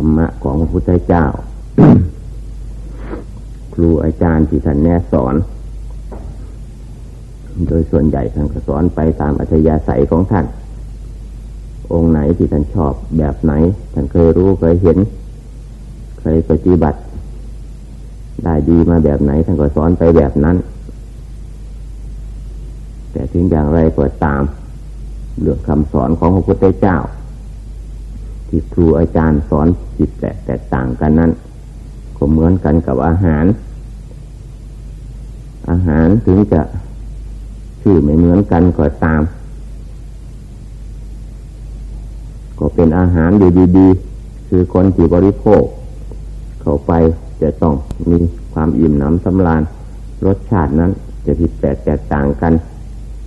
รรมะของพระพุทธเจ้า ครูอาจารย์ที่ท่านแนะสอน โดยส่วนใหญ่ท่านก็สอนไปตามอัธยาศัยของท่าน องค์ไหนที่ท่านชอบแบบไหน ท่านเคยรู้เคยเห็น เคยปฏิบัติ ได้ดีมาแบบไหน ท่านก็สอนไปแบบนั้น แต่ถึงอย่างไรก็ตามเรื่องคำสอนของพระพุทธเจ้า ที่ครูอาจารย์สอนจิตแตกแตกต่างกันนั้นก็เหมือนกันกับอาหาร อาหารถึงจะชื่อไม่เหมือนกันก็ตาม ก็เป็นอาหารอยู่ดีๆคือคนที่บริโภค เข้าไปจะต้องมีความอิ่มหนำสำราญรสชาตินั้น จะผิดแปลกแตกต่างกัน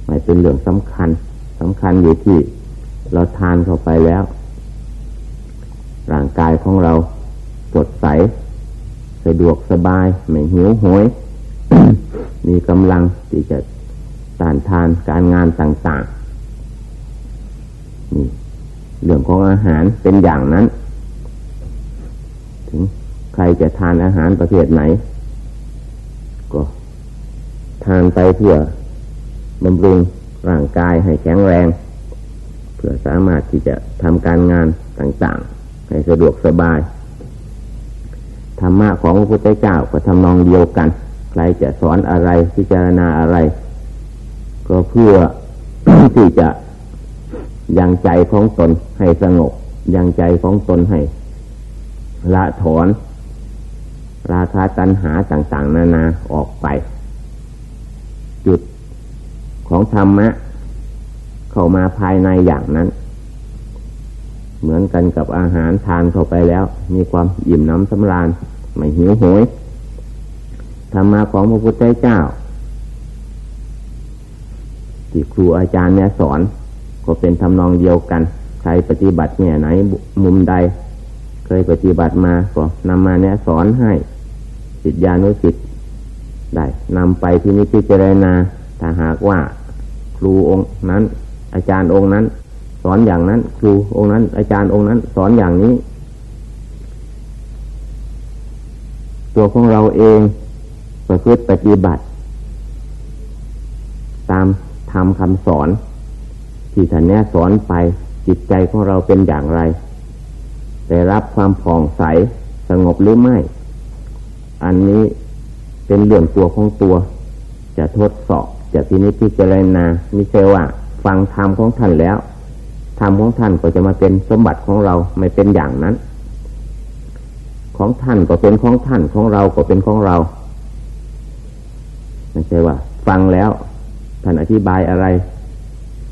ไม่เป็นเรื่องสำคัญสำคัญอยู่ที่ เราทานเข้าไปแล้ว ร่างกายของเราสดใส สะดวกสบาย ไม่หิวโหย มีกำลังที่จะต้านทานการงานต่างๆนี่เรื่องของอาหารเป็นอย่างนั้น ถึงใครจะทานอาหารประเภทไหน ก็ทานไปเพื่อบำรุงร่างกายให้แข็งแรง เพื่อสามารถที่จะทำการงานต่างๆ ให้สะดวกสบายธรรมะของพระพุทธเจ้าก็ทำนองเดียวกัน ใครจะสอนอะไรพิจารณาอะไร ก็เพื่อที่จะยังใจของตนให้สงบยังใจของตนให้ ละถอน ราคาตัณหาต่าง ๆ นานาออกไป จุดของธรรมะ เข้ามาภายในอย่างนั้น เหมือนกันกับอาหารทานเข้าไปแล้ว มีความอิ่มน้ำสำราญไม่หิวโหยธรรมะของพระพุทธเจ้า ที่ครูอาจารย์เนี่ยสอน ก็เป็นทำนองเดียวกัน ใครปฏิบัติเนี่ยไหนมุมใด เคยปฏิบัติมาก็นำมาเนี่ยสอนให้จิตญาณุสิตได้นำไปที่นิพพิจารณาถ้าหากว่า ครูองค์นั้น อาจารย์องค์นั้น สอนอย่างนั้น ครูองค์นั้น อาจารย์องค์นั้น สอนอย่างนี้ ตัวของเราเองประพฤติปฏิบัติ ตามทำคำสอน ที่ท่านแนะสอนไปจิตใจของเราเป็นอย่างไร ได้รับความผ่องใสสงบหรือไม่ อันนี้เป็นเรื่องตัวของตัว จะทดสอบจะพินิจพิจารณาไม่ใช่ว่า ฟังธรรมของท่านแล้ว ธรรมของท่านก็จะมาเป็นสมบัติของเราไม่เป็นอย่างนั้น ของท่านก็เป็นของท่านของเราก็เป็นของเราไม่ใช่ว่า ฟังแล้วท่านอธิบายอะไร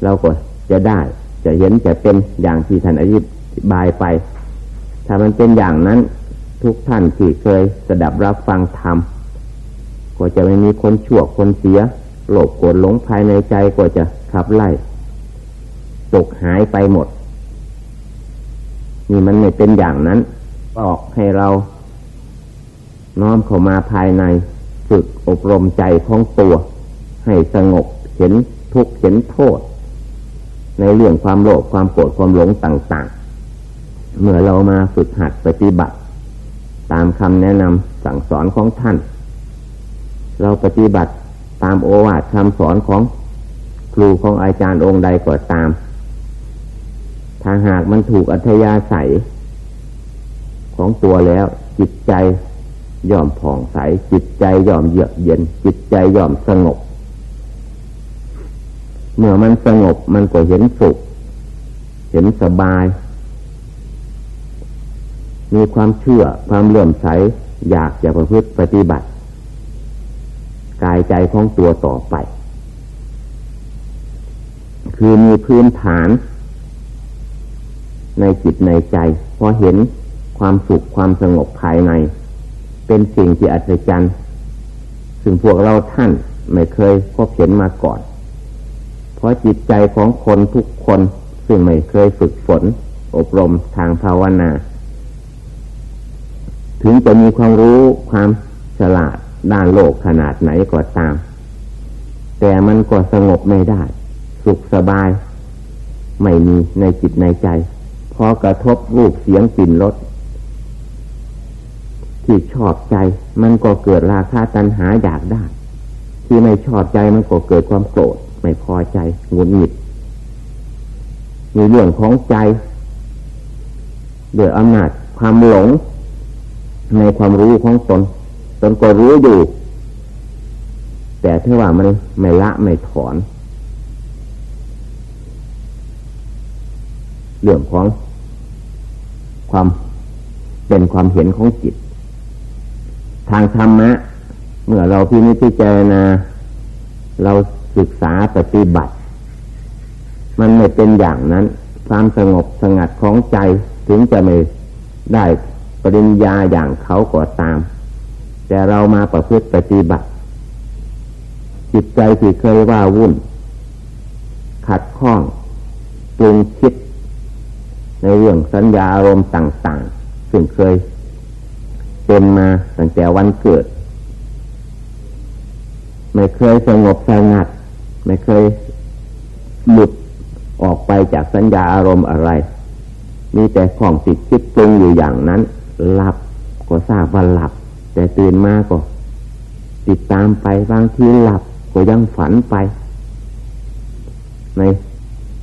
เราก็จะได้ จะเห็นจะเป็นอย่างที่ท่านอธิบายไป ถ้ามันเป็นอย่างนั้น ทุกท่านที่เคยสดับรับฟังธรรมก็จะไม่มีคนชั่วคนเสียโลภโกรธหลงภายในใจก็จะขับไล่ ตกหายไปหมด นี่มันไม่เป็นอย่างนั้นบอกให้เราน้อมเข้ามาภายในฝึกอบรมใจของตัว ให้สงบเห็นทุกข์เห็นโทษ ในเรื่องความโลภความโกรธความหลงต่างๆ เมื่อเรามาฝึกหัดปฏิบัติ ตามคำแนะนำสั่งสอนของท่าน เราปฏิบัติตามโอวาทคำสอนของครูของอาจารย์องค์ใดก็ตาม ถ้าหากมันถูกอัธยาศัย ของตัวแล้ว จิตใจย่อมผ่องใส จิตใจย่อมเยือกเย็น จิตใจย่อมสงบ เมื่อมันสงบมันก็เห็นสุข เห็นสบาย มีความเชื่อความเลื่อมใส อยากจะประพฤติปฏิบัติ กายใจของตัวต่อไป คือมีพื้นฐาน ในจิตในใจพอเห็นความสุขความสงบภายใน เป็นสิ่งที่อัศจรรย์ซึ่งพวกเราท่านไม่เคยพบเห็นมาก่อน เพราะจิตใจของคนทุกคนซึ่งไม่เคยฝึกฝน อบรมทางภาวนา ถึงจะมีความรู้ความฉลาดด้านโลกขนาดไหนก็ตาม แต่มันก็สงบไม่ได้ สุขสบาย ไม่มีในจิตในใจ พอกระทบรูปเสียงกลิ่นรสที่ชอบใจ มันก็เกิดราคาตัณหาอยากได้ ที่ไม่ชอบใจมันก็เกิดความโกรธไม่พอใจหงุนหงิดมีเรื่องของใจเดืออำนาจความหลง ในความรู้ของตน ตนก็รู้อยู่ แต่ถ้าว่ามันไม่ละไม่ถอน เรื่องของ ความเป็นความเห็นของจิต ทางธรรมะ เมื่อเราพิจิจารณาเราศึกษาปฏิบัติ มันไม่เป็นอย่างนั้น ความสงบสงัดของใจถึงจะไม่ได้ปริญญาอย่างเขาก็ตาม แต่เรามาประพฤติปฏิบัติ จิตใจที่เคยว่าวุ่น ขัดข้องปรุงคิด ในเรื่องสัญญาอารมณ์ต่าง ๆ ซึ่งเคยเป็นมาตั้งแต่วันเกิด ไม่เคยสงบสงัด ไม่เคยหลุดออกไปจากสัญญาอารมณ์อะไร มีแต่ของติดคิดปรุงอยู่อย่างนั้น หลับก็ทราบว่าหลับ แต่ตื่นมาก็ติดตามไปบางทีหลับก็ยังฝันไป ใน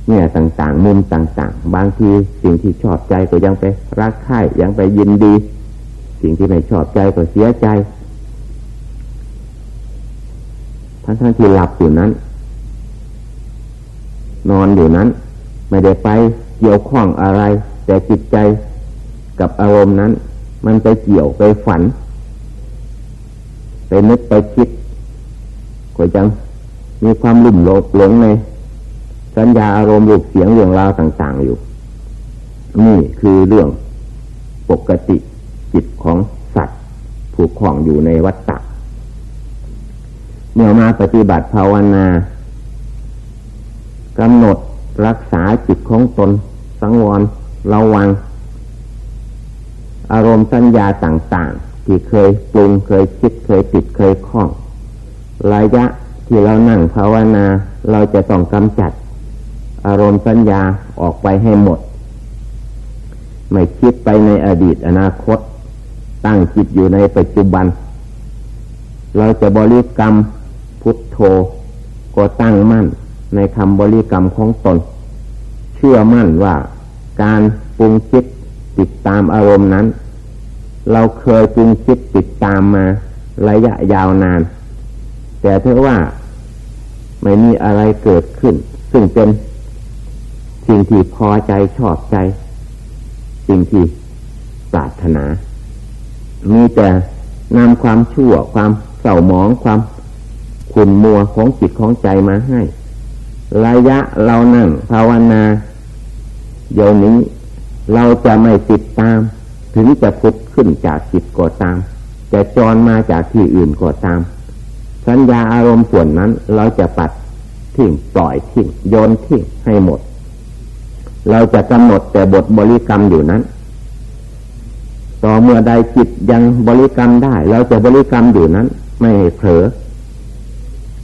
เนี่ยต่างๆ มุมต่างๆ บางทีสิ่งที่ชอบใจก็ยังไปรักใคร่ยังไปยินดี สิ่งที่ไม่ชอบใจก็เสียใจ ทั้งๆที่หลับอยู่นั้น นอนอยู่นั้น ไม่ได้ไปเกี่ยวข้องอะไร แต่จิตใจกับอารมณ์นั้น มันไปเกี่ยวไปฝัน ไปนึกไปคิดก็ยังมีความลุ่มหลงหลงใน สัญญาอารมณ์รูปเสียงเรื่องราวต่าง ๆอยู่ นี่คือเรื่องปกติจิตของสัตว์ผูกข้องอยู่ในวัฏฏะเมื่อมาปฏิบัติภาวนากำหนดรักษาจิตของตน สังวรระวัง อารมณ์สัญญาต่าง ๆ ที่เคยปรุงเคยคิดเคยติดเคยคล้อง ระยะที่เรานั่งภาวนา เราจะต้องกำจัด อารมณ์สัญญาออกไปให้หมด ไม่คิดไปในอดีตอนาคต ตั้งจิตอยู่ในปัจจุบัน เราจะบริกรรมพุทโธก็ตั้งมั่นในคำบริกรรมของตน เชื่อมั่นว่าการปรุงคิดติดตามอารมณ์นั้น เราเคยปรุงคิดติดตามมาระยะยาวนาน แต่เท่าว่าไม่มีอะไรเกิดขึ้น ซึ่งเป็น สิ่งที่พอใจชอบใจ สิ่งที่ปรารถนา มีแต่นำความชั่วความเศร้าหมองความขุ่นมัวของจิตของใจมาให้ ระยะเรานั่งภาวนาเดี๋ยวนี้เราจะไม่ติดตาม ถึงจะพุดขึ้นจากจิตก็ตาม จะจรมาจากที่อื่นก็ตาม สัญญาอารมณ์ส่วนนั้นเราจะปัดทิ้งปล่อยทิ้งโยนทิ้งให้หมด เราจะกำหนดแต่บทบริกรรมอยู่นั้น ต่อเมื่อใดจิตยังบริกรรมได้ เราจะบริกรรมอยู่นั้น ไม่เผลอ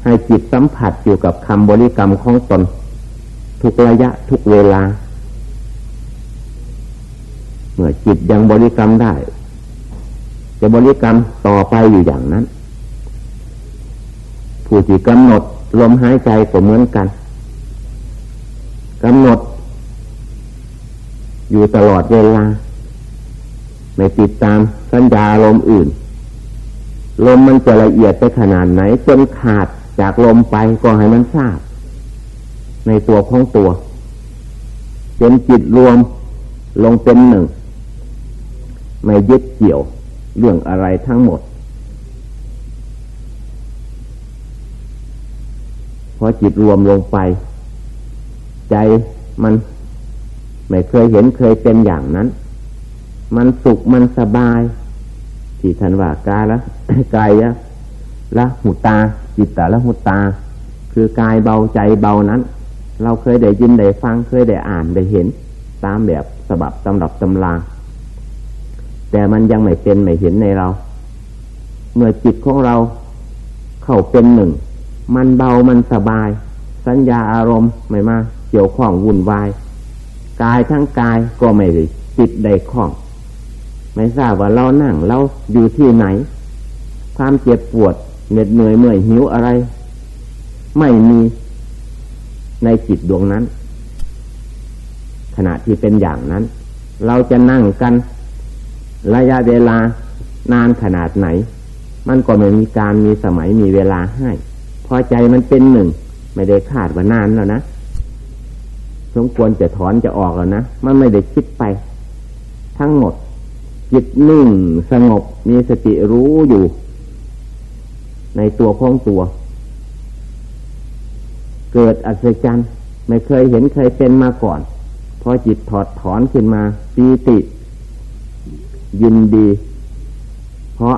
ให้จิตสัมผัสอยู่กับคำบริกรรมของตน ทุกระยะทุกเวลา เมื่อจิตยังบริกรรมได้ จะบริกรรมต่อไปอยู่อย่างนั้น ผู้ที่กำหนดลมหายใจก็เหมือนกันกำหนด อยู่ตลอดเวลา ไม่ติดตามสัญญาลมอื่น ลมมันจะละเอียดไปขนาดไหน จนขาดจากลมไปก็ให้มันทราบ ในตัวของตัวจนจิตรวมลงเป็นหนึ่ง ไม่ยึดเกี่ยวเรื่องอะไรทั้งหมดพอจิตรวมลงไป ใจมัน ไม่เคยเห็นเคยเป็นอย่างนั้น มันสุขมันสบาย ที่ทันว่ากายละกายละละหูตา จิตตาละหูตา คือกายเบาใจเบานั้น เราเคยได้ยินได้ฟังเคยได้อ่านได้เห็น ตามแบบสบับตำรับตำราแต่มันยังไม่เป็นไม่เห็นในเรา เมื่อจิตของเราเข้าเป็นหนึ่ง มันเบามันสบาย สัญญาอารมณ์ไม่มาเกี่ยวข้องวุ่นวาย กายทั้งกายก็ไม่ได้ติดได้ข้อง ไม่ทราบว่าเรานั่งเราอยู่ที่ไหน ความเจ็บปวดเหน็ดเหนื่อยเมื่อยหิวอะไร ไม่มีในจิตดวงนั้น ขณะที่เป็นอย่างนั้น เราจะนั่งกัน ระยะเวลานานขนาดไหน มันก็ไม่มีการมีสมัยมีเวลาให้ พอใจมันเป็นหนึ่ง ไม่ได้คาดว่านานแล้วนะ สมควรจะถอนจะออกแล้วนะมันไม่ได้คิดไป ทั้งหมด จิตนิ่งสงบมีสติรู้อยู่ ในตัวของตัว เกิดอัศจรรย์ไม่เคยเห็นเคยเป็นมาก่อน พอจิตถอดถอนขึ้นมาปีติ ยินดี เพราะ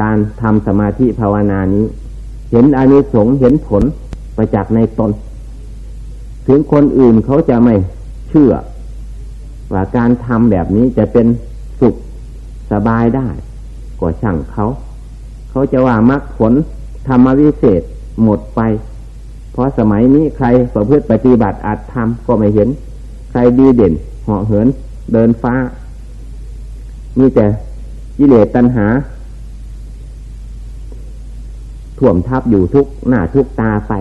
การทำสมาธิภาวนานี้ เห็นอานิสงส์เห็นผลประจักษ์ในตน ถึงคนอื่นเขาจะไม่เชื่อ ว่าการทำแบบนี้จะเป็นสุขสบายได้ก็ช่างเขา เขาจะว่ามรรคผลธรรมวิเศษหมดไป เพราะสมัยนี้ใครประพฤติปฏิบัติอาจทำก็ไม่เห็น ใครดีเด่นเหาะเหินเดินฟ้า มีแต่กิเลสตัณหาถ่วมทับอยู่ทุกหน้าทุกตาไป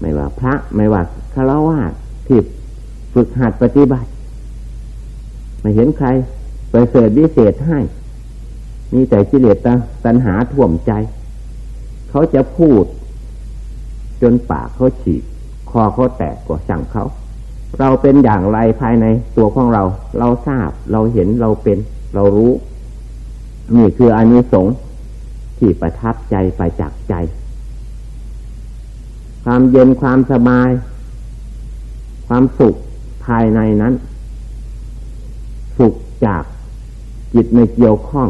ไม่ว่าพระ ไม่ว่าฆราวาสที่ฝึกหัดปฏิบัติ ไม่เห็นใครไปเสดวิเศษให้มีแต่กิเลสตัณหาท่วมใจ เขาจะพูด จนปากเขาฉีก คอเขาแตกกว่าสั่งเขา เราเป็นอย่างไรภายในตัวของเรา เราทราบ เราเห็นเราเป็น เรารู้ นี่คืออานิสงส์ที่ประทับใจไปจากใจ ความเย็นความสบาย ความสุขภายในนั้น สุขจากจิตในเกี่ยวข้อง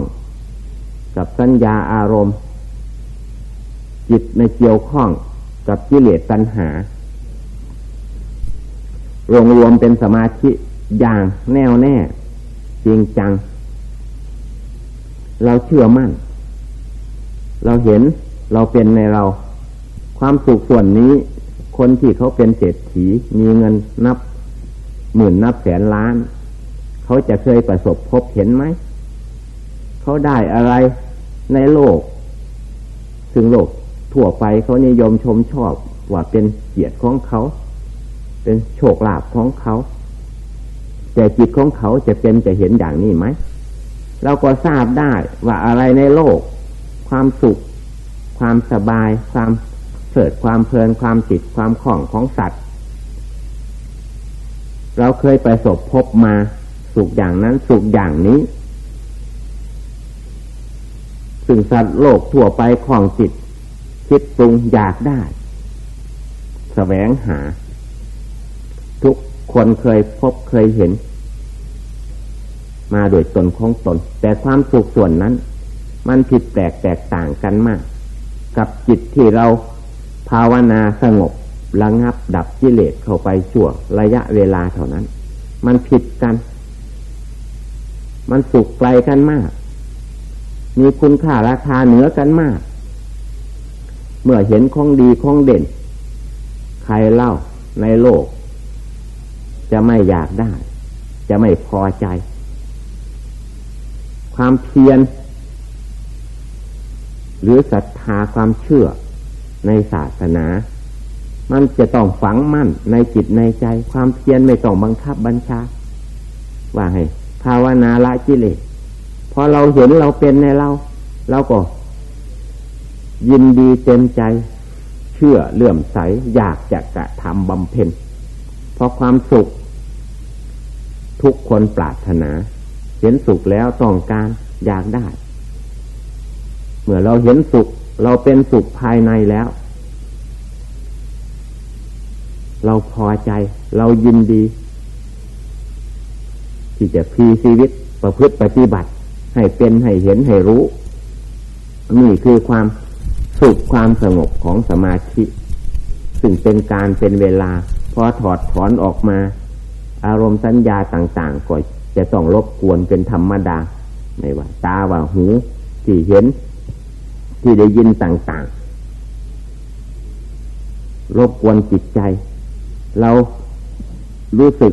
กับสัญญาอารมณ์ จิตในเกี่ยวข้องกับกิเลสตัณหา รวมรวมเป็นสมาธิอย่างแน่วแน่ จริงจัง เราเชื่อมั่น เราเห็นเราเป็นในเรา ความสุขส่วนนี้ คนที่เขาเป็นเศรษฐีมีเงินนับหมื่นนับแสนล้าน เขาจะเคยประสบพบเห็นไหม เขาได้อะไรในโลกถึงโลกทั่วไปเขานิยมชมชอบว่าเป็นเกียรติของเขา เป็นโชคลาภของเขา แต่จิตของเขาจะเป็นจะเห็นอย่างนี้ไหม เราก็ทราบได้ว่าอะไรในโลก ความสุข ความสบาย ความ เกิดความเพลินความติดความคล่องของสัตว์ เราเคยประสบพบมาสุขอย่างนั้นสุขอย่างนี้ ซึ่งสัตว์โลกทั่วไปของจิต คิดปรุงอยากได้สแสวงหา ทุกคนเคยพบเคยเห็น มาโดยตนของตน แต่ความสุขส่วนนั้น มันผิดแปลกแตกต่างกันมาก กับจิตที่เรา ภาวนาสงบระงับดับกิเลสเข้าไปชั่วระยะเวลาเท่านั้น มันผิดกัน มันสุกไกลกันมาก มีคุณค่าราคาเหนือกันมาก เมื่อเห็นของดีของเด่น ใครเล่าในโลก จะไม่อยากได้ จะไม่พอใจ ความเพียรหรือศรัทธาความเชื่อ ในศาสนา มันจะต้องฝังมั่นในจิตในใจ ความเพียรไม่ต้องบังคับบัญชา ว่าให้ภาวนาละกิเลสพอเราเห็นเราเป็นในเรา เราก็ ยินดีเต็มใจ เชื่อเลื่อมใสอยากจะกระทำบำเพ็ญเพราะความสุข ทุกคนปรารถนา เห็นสุขแล้วต้องการอยากได้ เมื่อเราเห็นสุข เราเป็นสุขภายในแล้ว เราพอใจ เรายินดี ที่จะพีชีวิตประพฤติปฏิบัติ ให้เป็นให้เห็นให้รู้ นี่คือความสุขความสงบของสมาธิ ซึ่งเป็นการเป็นเวลา พอถอดถอนออกมา อารมณ์สัญญาต่างๆก็จะต้องรบกวนเป็นธรรมดา ไม่ว่า ตาว่าหู ที่เห็น ที่ได้ยินต่างๆ รบกวนจิตใจ เรารู้สึก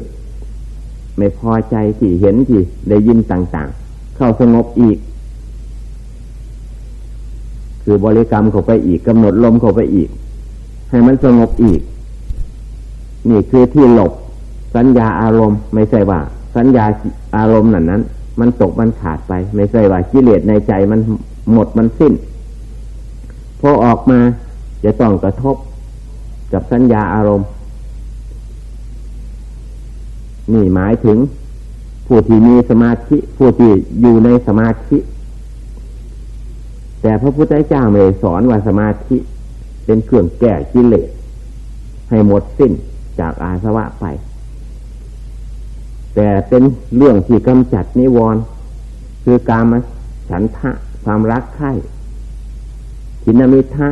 ไม่พอใจที่เห็นที่ได้ยินต่างๆ เข้าสงบอีก คือบริกรรมเข้าไปอีกกำหนดลมเข้าไปอีก ให้มันสงบอีก นี่คือที่หลบ สัญญาอารมณ์ไม่ใช่ว่า สัญญาอารมณ์นั้นนั้นมันตกมันขาดไป ไม่ใช่ว่ากิเลสในใจมันหมดมันสิ้น พอออกมาจะต้องกระทบกับสัญญาอารมณ์นี่หมายถึง ผู้ที่มีสมาธิผู้ที่อยู่ในสมาธิ แต่พระพุทธเจ้าไม่สอนว่าสมาธิ เป็นเครื่องแก้กิเลสให้หมดสิ้นจากอาสวะไป แต่เป็นเรื่องที่กำจัดนิวรณ์คือการมาฉันทะความรักใคร่ ทินมิทะ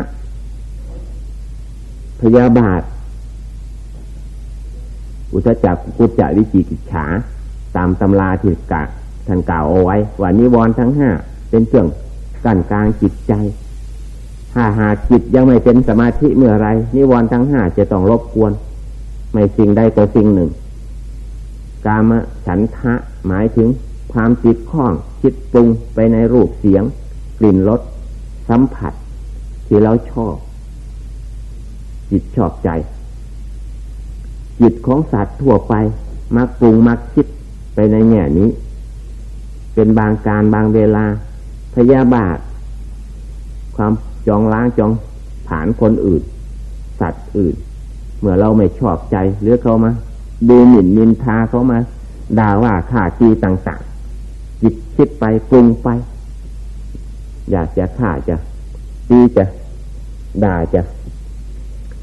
พยาบาท อุตจักกุจจวิจิกิจฉา ตามตำราที่กะท่านกล่าวเอาไว้ว่านิวรณ์ทั้งห้าเป็นเครื่องกั้นกลางจิตใจ ถ้าหากจิตยังไม่เป็นสมาธิเมื่อไรนิวรณ์ทั้งห้าจะต้องรบกวน ไม่สิ่งใดแต่สิ่งหนึ่ง กามฉันทะหมายถึงความจิตคล้อง คิดปรุงไปในรูปเสียง กลิ่นรสสัมผัส ที่เราชอบ จิตชอบใจ จิตของสัตว์ทั่วไป มักปรุงมักคิดไปในแง่นี้ เป็นบางการบางเวลา พยาบาท ความจองล้างจองผานคนอื่น สัตว์อื่น เมื่อเราไม่ชอบใจหรือเขามาดูหมิ่นนินทาเขามาด่าว่าข่าจีต่างๆ จิตคิดไปปรุงไป อยากจะฆ่าจะ ตีจะด่าจะ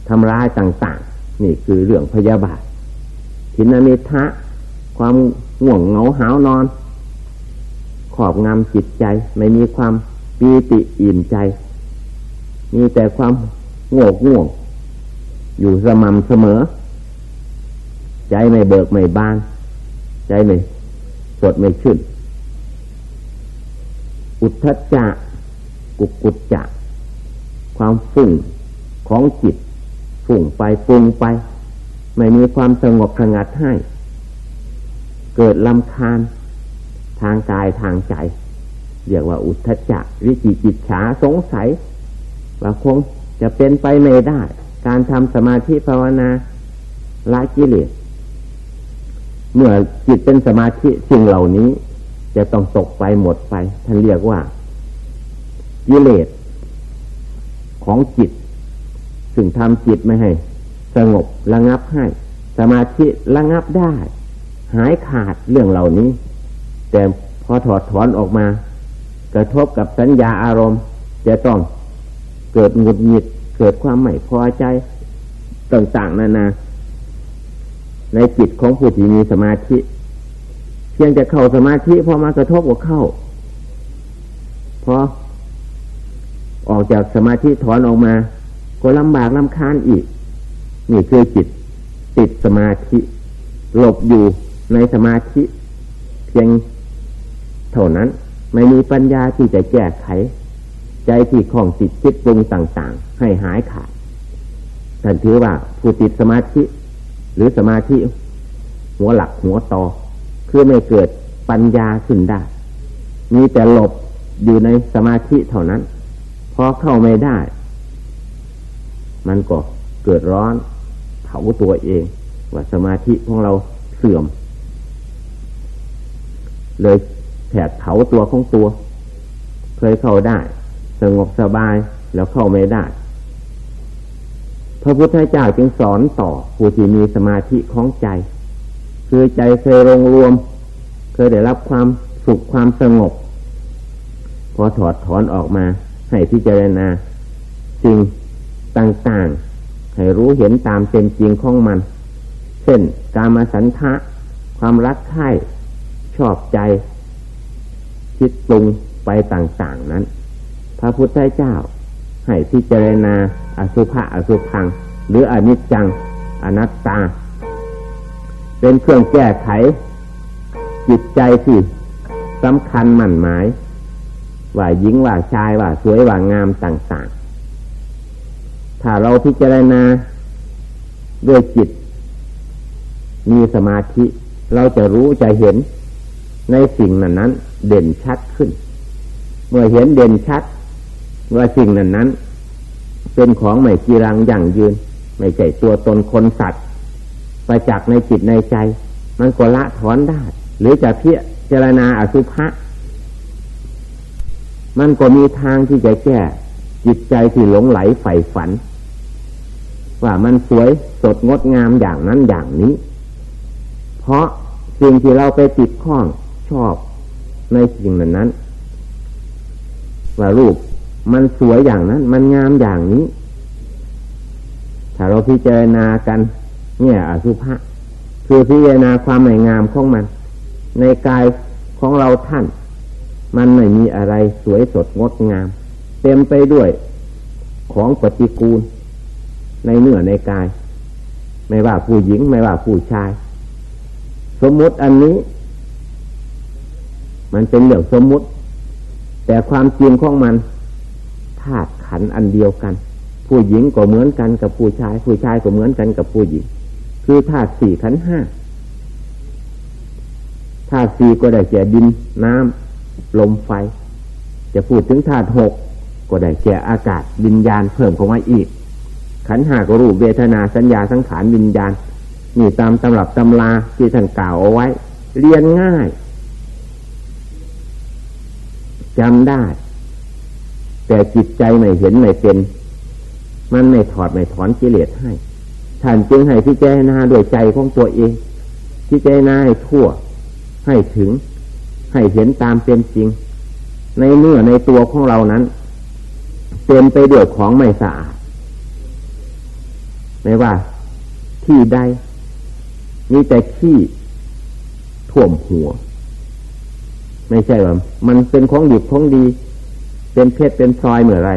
ทำร้ายต่าง ๆ นี่คือเรื่องพยาบาททินามิทะ ความห่วงเหงาหาวนอน ขอบงำจิตใจ ไม่มีความปีติอิ่มใจ มีแต่ความโงกง่วง อยู่สม่ำเสมอ ใจไม่เบิกไม่บาน ใจไม่สดไม่ชื่น อุทธจักกุกุจจะ ความฟุ้งของจิตฟุ้งไปปรุงไป ไม่มีความสงบสงัดให้ เกิดลำคาญทางกายทางใจเรียกว่าอุทธจักวิจิจิตฉาสงสัย ว่าคงจะเป็นไปไม่ได้ การทำสมาธิภาวนาละกิเลสเมื่อจิตเป็นสมาธิสิ่งเหล่านี้ จะต้องตกไปหมดไปท่านเรียกว่ากิเลส ของจิต ซึ่งทำจิตไม่ให้ สงบระงับให้ สมาธิระงับได้ หายขาดเรื่องเหล่านี้ แต่พอถอดถอนออกมา กระทบกับสัญญาอารมณ์ จะต้องเกิดหงุดหงิด เกิดความไม่พอใจต่างๆนานา ในจิตของผู้ที่มีสมาธิ เพียงจะเข้าสมาธิพอมากระทบกับเข้าพอ ออกจากสมาธิถอนออกมา ก็ลำบากลำคาญอีก นี่คือจิต ติดสมาธิหลบอยู่ในสมาธิเพียงเท่านั้น ไม่มีปัญญาที่จะแก้ไข ใจที่ของติดคิดปรุงต่างๆ ให้หายขาดท่านถือว่าผู้ติดสมาธิ หรือสมาธิ หัวหลักหัวตอคือไม่เกิดปัญญาขึ้นได้ มีแต่หลบอยู่ในสมาธิเท่านั้น พอเข้าไม่ได้ มันก็เกิดร้อนเผาตัวเอง ว่าสมาธิของเราเสื่อม เลยแผดเผาตัวของตัว เคยเข้าได้ สงบสบายแล้วเข้าไม่ได้ พระพุทธเจ้าจึงสอนต่อผู้ที่มีสมาธิของใจ คือใจเคยรวมรวม เคยได้รับความสุขความสงบ พอถอดถอนออกมา ให้พิจารณาสิ่งต่างๆ ให้รู้เห็นตามเป็นจริงของมัน เช่นการมาสันทะ ความรักใคร่ชอบใจ คิดปรุงไปต่างๆนั้น พระพุทธเจ้า ให้พิจารณาอสุภะอสุพัง หรืออนิจจัง อนัตตา เป็นเครื่องแก้ไข จิตใจที่สำคัญหมั่นหมาย ว่าหญิงว่าชายว่าสวยว่างามต่าง ๆ ถ้าเราพิจารณาด้วยจิต มีสมาธิ เราจะรู้จะเห็นในสิ่งนั้นนั้นเด่นชัดขึ้น เมื่อเห็นเด่นชัด ว่าสิ่งนั้นนั้น เป็นของไม่กีรังอย่างยืน ไม่ใช่ตัวตนคนสัตว์ประจักษ์ในจิตในใจ มันก็ละถอนได้ หรือจะเพียเจรณาอสุภะ มันก็มีทางที่จะแก้จิตใจที่หลงไหลใฝ่ฝัน ว่ามันสวยสดงดงามอย่างนั้นอย่างนี้ เพราะสิ่งที่เราไปติดข้องชอบในสิ่งนั้นนั้นว่ารูปมันสวยอย่างนั้น มันงามอย่างนี้ ถ้าเราพิจารณากัน เนี่ยอสุภะคือพิจารณาความไม่งามของมัน ในกายของเราท่าน มันไม่มีอะไรสวยสดงดงาม เต็มไปด้วยของปฏิกูล ในเนื้อในกาย ไม่ว่าผู้หญิงไม่ว่าผู้ชาย สมมุติอันนี้ มันเป็นเรื่องสมมุติ แต่ความจริงของมันธาตุขันอันเดียวกัน ผู้หญิงก็เหมือนกันกับผู้ชาย ผู้ชายก็เหมือนกันกับผู้หญิง คือธาตุสี่ขันห้าธาตุสี่ก็ได้แก่ดินน้ำ ลมไฟ จะพูดถึงธาตุหกก็ได้แก่อากาศวิญญาณเพิ่มเข้ามาอีก ขันหากรูปเวทนาสัญญาสังขารวิญญาณนี่ตามตำรับตำราที่ท่านกล่าวเอาไว้ เรียนง่ายจำได้ แต่จิตใจไม่เห็นไม่เป็น มันไม่ถอดไม่ถอนกิเลสให้ ท่านจึงให้พิจารณาด้วยใจของตัวเองพิจารณาให้ทั่วให้ถึง ให้เห็นตามเป็นจริง ในเมื่อในตัวของเรานั้น เต็มไปด้วยของไม่สะอาดไม่ว่า ที่ใดมีแต่ขี้ท่วมหัว ไม่ใช่ว่ามันเป็นของดีของดี เป็นเพชรเป็นซอยเหมือไร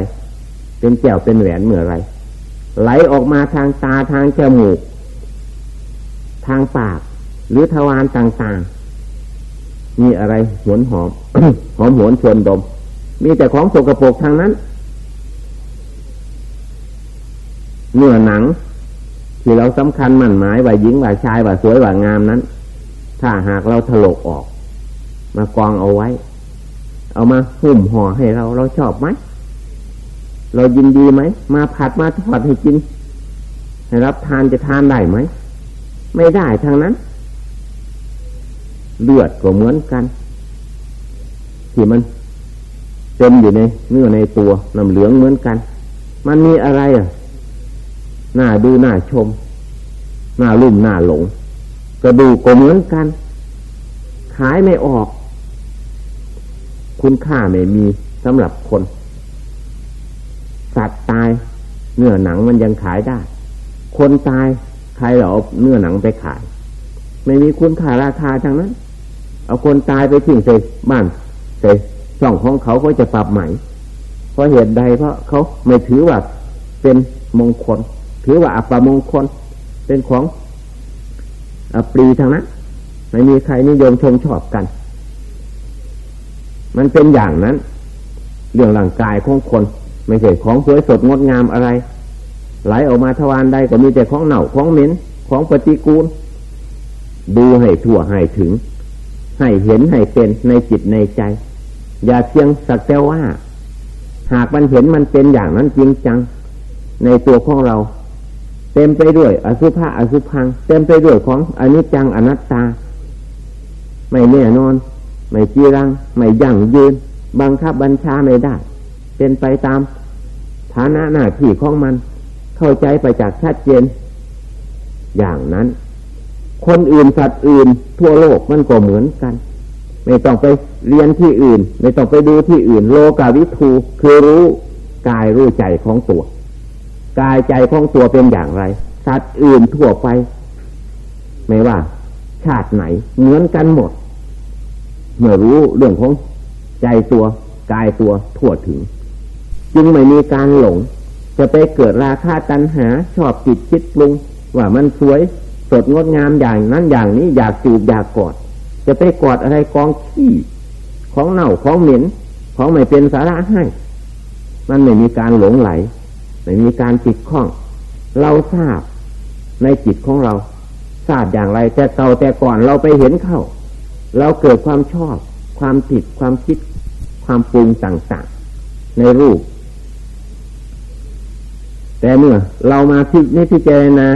เป็นแก้วเป็นแหวนเหมือไรไหลออกมาทางตาทางจมูก ทางปาก หรือทวารต่างๆ มีอะไรหวนหอม หอมหวนชวนดม มีแต่ของสกปรกทางนั้น เนื้อหนัง ที่เราสำคัญมั่นหมายว่าหญิงว่าชายว่าสวยว่างามนั้น ถ้าหากเราถลกออก มากองเอาไว้ เอามาหุ่มห่อให้เราเราชอบไหมเรายินดีไหม มาผัดมาทอดให้กิน ให้รับทานจะทานได้ไหม ไม่ได้ทางนั้น เลือดก็เหมือนกัน ที่มันเต็มอยู่ในเนื้อในตัวน้ำเหลืองเหมือนกัน มันมีอะไรอะหน้าดูหน้าชมหน้าลุ่มหน้าหลงกระดูกก็เหมือนกัน ขายไม่ออก คุณค่าไม่มีสำหรับคน สัตว์ตาย เนื้อหนังมันยังขายได้ คนตายใครเราเอาเนื้อหนังไปขาย ไม่มีคุณค่าราคาทั้งนั้น เอาคนตายไปทิ้งใส่บ้านใส่ช่องของเขาก็จะปรับใหม่ เพราะเหตุใดเพราะเขาไม่ถือว่าเป็นมงคล ถือว่าอัปมงคล เป็นของอปรีทางนั้นไม่มีใครนิยมชมชอบกัน มันเป็นอย่างนั้น เรื่องร่างกายของคน ไม่ใช่ของสวยสดงดงามอะไร ไหลออกมาทวารใดก็มีแต่ของเน่าของเหม็นของปฏิกูล ดูให้ทั่วให้ถึง ให้เห็นให้เป็นในจิตในใจ อย่าเพียงสักแต่ว่า หากมันเห็นมันเป็นอย่างนั้นจริงจัง ในตัวของเรา เต็มไปด้วย อสุภะอสุพัง เต็มไปด้วยของอนิจจังอนัตตา ไม่แน่นอน ไม่จีรัง ไม่ยั่งยืน บังคับบัญชาไม่ได้ เป็นไปตามฐานะหน้าที่ของมัน เข้าใจไปจากชัดเจน อย่างนั้น คนอื่นสัตว์อื่น ทั่วโลกมันก็เหมือนกัน ไม่ต้องไปเรียนที่อื่น ไม่ต้องไปดูที่อื่น โลกาวิทูคือรู้กายรู้ใจของตัว กายใจของตัวเป็นอย่างไร สัตว์อื่นทั่วไป ไม่ว่า ชาติไหน เหมือนกันหมด เมื่อรู้เรื่องของใจตัว กายตัวทั่วถึง จึงไม่มีการหลง จะไปเกิดราคาตัณหา ชอบจิตคิดปรุงว่ามันสวย สดงดงามอย่างนั้นอย่างนี้อยากจูบอยากกอด จะไปกอดอะไรกองขี้ของเน่าของเหม็น ของไม่เป็นสาระให้ มันไม่มีการหลงไหล ไม่มีการติดข้อง เราทราบในจิตของเรา ทราบอย่างไร แต่เก่าแต่ก่อนเราไปเห็นเข้า เราเกิดความชอบ ความผิดความคิด ความปรุงต่างๆ ในรูป แต่เมื่อเรามาพิจพิจารณา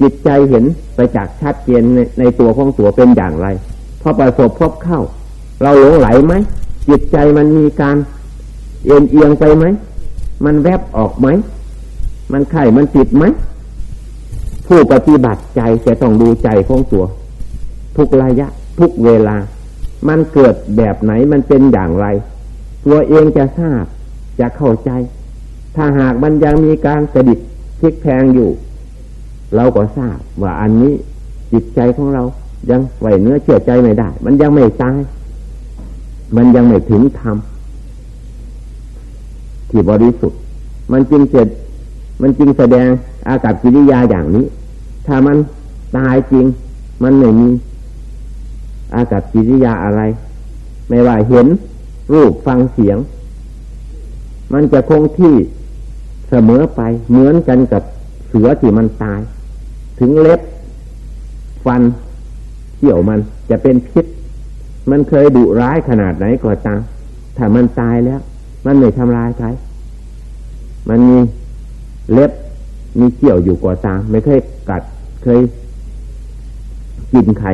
จิตใจเห็นไปจากชัดเจนในในตัวของตัวเป็นอย่างไรพอประสบพบเข้า เราหลงไหลไหมจิตใจมันมีการ เอียงเอียงไปไหมมันแวบออกไหมมันไข่มันติดไหมผู้ปฏิบัติใจจะต้องดูใจของตัว ทุกระยะ ทุกเวลา มันเกิดแบบไหนมันเป็นอย่างไร ตัวเองจะทราบจะเข้าใจ ถ้าหากมันยังมีการกระดิกพลิกแพงอยู่ เราก็ทราบว่าอันนี้จิตใจของเรายังไหวเนื้อเชื่อใจไม่ได้ มันยังไม่ตาย มันยังไม่ถึงธรรมที่บริสุทธิ์ มันจึงเกิดมันจึงแสดงอากับกิริยาอย่างนี้ ถ้ามันตายจริง มันไม่มีอากับกิริยาอะไร ไม่ว่าเห็นรูปฟังเสียง มันจะคงที่เสมอไปเหมือนกันกับเสือที่มันตาย ถึงเล็บ ฟันเกี่ยวมันจะเป็นพิษ มันเคยดุร้ายขนาดไหนก็ตามถ้ามันตายแล้ว มันไม่ทำลายใครมันมีเล็บมีเกี่ยวอยู่ก่อตามไม่เคยกัดเคยกินใคร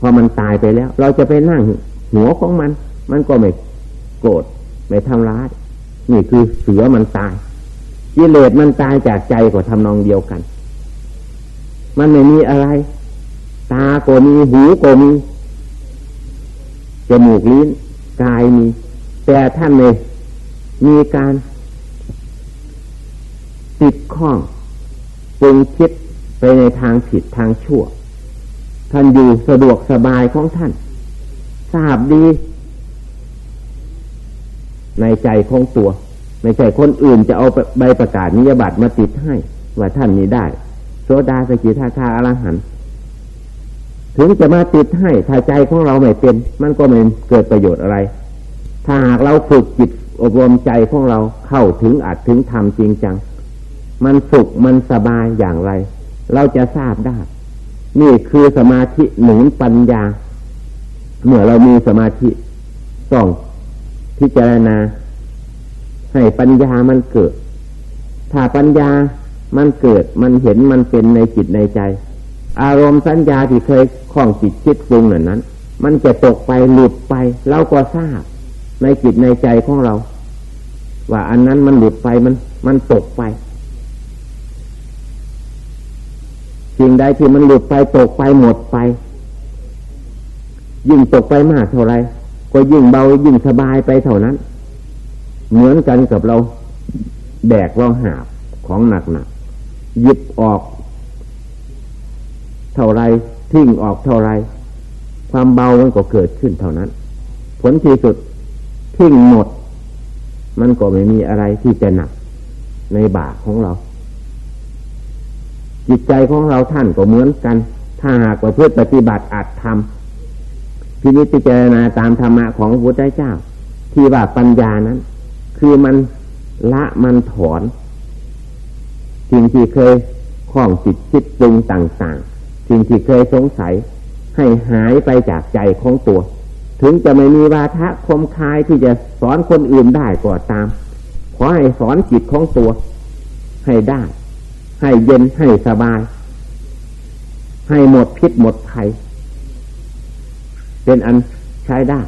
พอมันตายไปแล้ว เราจะไปนั่งหัวของมัน มันก็ไม่โกรธไม่ทำร้ายนี่คือเสือมันตายกิเลสมันตายจากใจก็ทำนองเดียวกัน มันไม่มีอะไร ตาก็มีหูก็มีจมูกลิ้นกายมี แต่ท่านเลยมีการติดข้องปรุงคิดไปในทางผิดทางชั่ว ท่านอยู่สะดวกสบายของท่าน ทราบดี ในใจของตัวไม่ใช่คนอื่นจะเอาใบประกาศนิยบัตรมาติดให้ ว่าท่านนี้ได้ โซดาสกิทาคาอรหันถึงจะมาติดให้ถ้าใจของเราไม่เป็น มันก็ไม่เกิดประโยชน์อะไร ถ้าหากเราฝึกจิตอบรมใจของเราเข้าถึงอัดถึงทำจริงจัง มันสุขมันสบายอย่างไร เราจะทราบได้ นี่คือสมาธิหนุนปัญญา เมื่อเรามีสมาธิต้องพิจารณาให้ปัญญามันเกิด ถ้าปัญญา มันเกิดมันเห็นมันเป็นในจิตในใจ อารมณ์สัญญาที่เคยคล้องจิตคิดปรุงหนั้น มันจะตกไปหลุดไปเราก็ทราบ ในจิตในใจของเรา ว่าอันนั้นมันหลุดไปมัน มันตกไปสิ่งใดที่มันหลุดไปตกไปหมดไป ยิ่งตกไปมากเท่าไรก็ยิ่งเบายิ่งสบายไปเท่านั้น เหมือนกันกับเราแบกเราหาบของหนักหนัก หยิบออก เท่าไรทิ้งออกเท่าไร ความเบามันก็เกิดขึ้นเท่านั้น ผลที่สุดทิ้งหมด มันก็ไม่มีอะไรที่จะหนักในบาของเรา จิตใจของเราท่านก็เหมือนกัน ถ้าหากว่าเพื่อปฏิบัติอาจทำพินิจพิจารณาตามธรรมะของพระพุทธเจ้า ที่ว่าปัญญานั้น คือมันละมันถอน สิ่งที่เคยคล้องจิตคิดปรุงต่างๆ สิ่งที่เคยสงสัย ให้หายไปจากใจของตัว ถึงจะไม่มีวาทะคมคายที่จะสอนคนอื่นได้ก็ตาม ขอให้สอนจิตของตัว ให้ได้ ให้เย็นให้สบาย ให้หมดพิษหมดภัย เป็นอันใช้ได้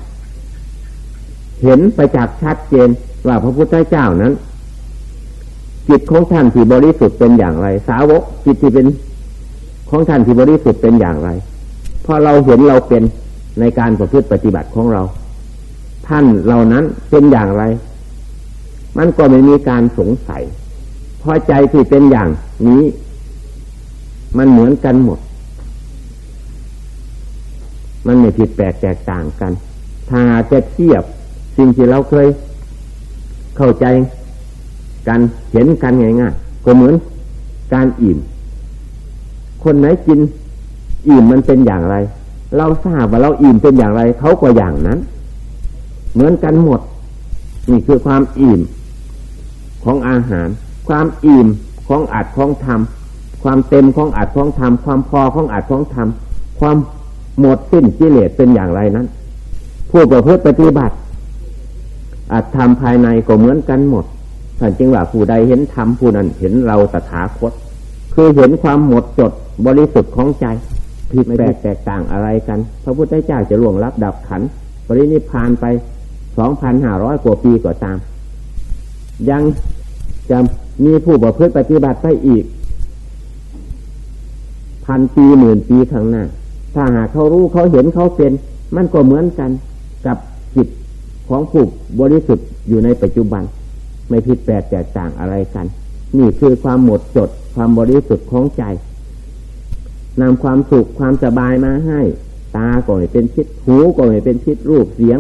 เห็นไปจากชัดเจนว่าพระพุทธเจ้านั้น จิตของท่านที่บริสุทธิ์เป็นอย่างไร สาวกจิตที่เป็นของท่านที่บริสุทธิ์เป็นอย่างไรพอเราเห็นเราเป็นในการประพฤติปฏิบัติของเรา ท่านเหล่านั้นเป็นอย่างไร มันก็ไม่มีการสงสัยพอใจที่เป็นอย่างนี้ มันเหมือนกันหมด มันไม่ผิดแปลกแตกต่างกัน ถ้าจะเทียบสิ่งที่เราเคย เข้าใจ กันเห็นกันง่ายๆก็เหมือนการอิ่ม คนไหนกินอิ่มมันเป็นอย่างไร เราทราบว่าเราอิ่มเป็นอย่างไรเขาก็อย่างนั้น เหมือนกันหมด นี่คือความอิ่มของอาหาร ความอิ่มของอัดของทำความเต็มของอัดของธรรมความพอของอัดของธรรมความหมดสิ้นกิเลสเป็นอย่างไรนั้นผู้ประพฤติปฏิบัติอัดธรรมภายในก็เหมือนกันหมด ท่านจึงว่าผู้ใดเห็นธรรมผู้นั้นเห็นเราตถาคต คือเห็นความหมดจดบริสุทธิ์ของใจผิดแปลกแตกต่างอะไรกัน พระพุทธเจ้าจะล่วงรับดับขันปรินิพานไปสองพันห้าร้อยกว่าปีก็ตาม ยังจะมีผู้ประพฤติปฏิบัติไปอีก พันปีหมื่นปีข้างหน้า ถ้าหากเขารู้เขาเห็นเขาเป็น มันก็เหมือนกันกับจิตของผู้บริสุทธิ์อยู่ในปัจจุบัน ไม่ผิดแปลกแตกต่างอะไรกัน นี่คือความหมดจด ความบริสุทธิ์ของใจนำความสุขความสบายมาให้ ตาก็ไม่เป็นชิดหูก็ไม่เป็นชิดรูปเสียง